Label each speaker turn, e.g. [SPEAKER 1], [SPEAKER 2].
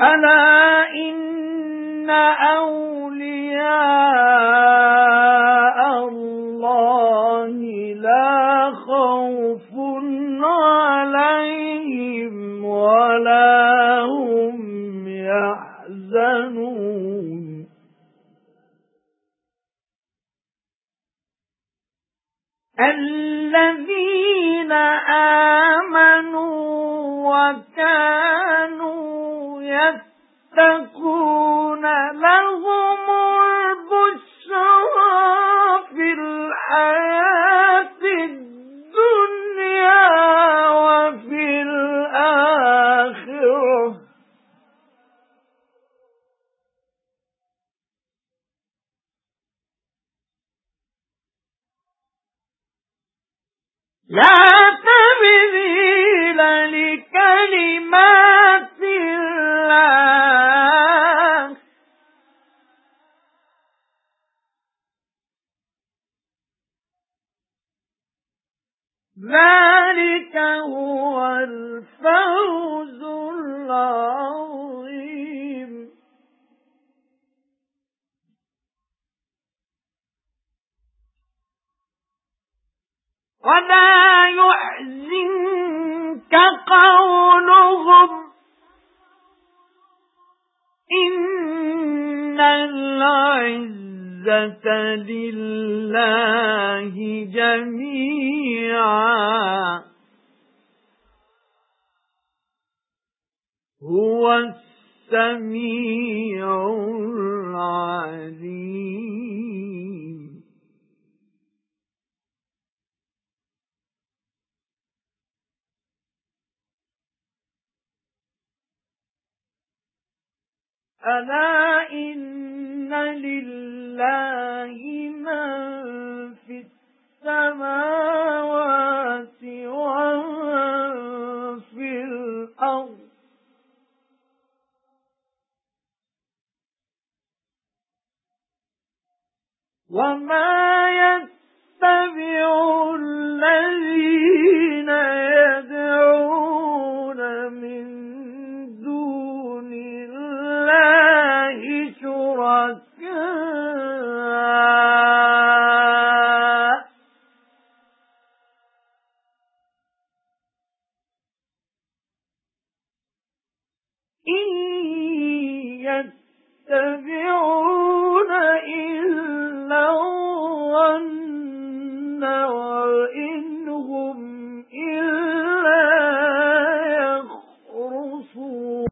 [SPEAKER 1] أَلَا إِنَّ أَوْلِيَاءَ اللَّهِ لَا خَوْفٌ عَلَيْهِمْ وَلَا هُمْ يَحْزَنُونَ. الَّذِينَ آمَنُوا وَكَانُوا يَتَّقُونَ لَهُمُ الْبُشْرَى فِي الْحَيَاةِ الدُّنْيَا وَفِي الْآخِرَةِ. لَا ذَلِكَ هُوَ الْفَوْزُ الْعَظِيمُ. وَلَا يُحْزِنكَ قَوْلُهُمْ إِنَّ الْعِزَّةَ لِلَّهِ جَمِيعًا. هُوَ السَّمِيعُ الْعَلِيمُ. أَلَا إِنَّ لِلَّهِ مَن فِي السَّمَاوَاتِ وَمَن فِي الْأَرْضِ. وَمَا يَتَّبِعُ الَّذِينَ إِن يَتَّبِعُونَ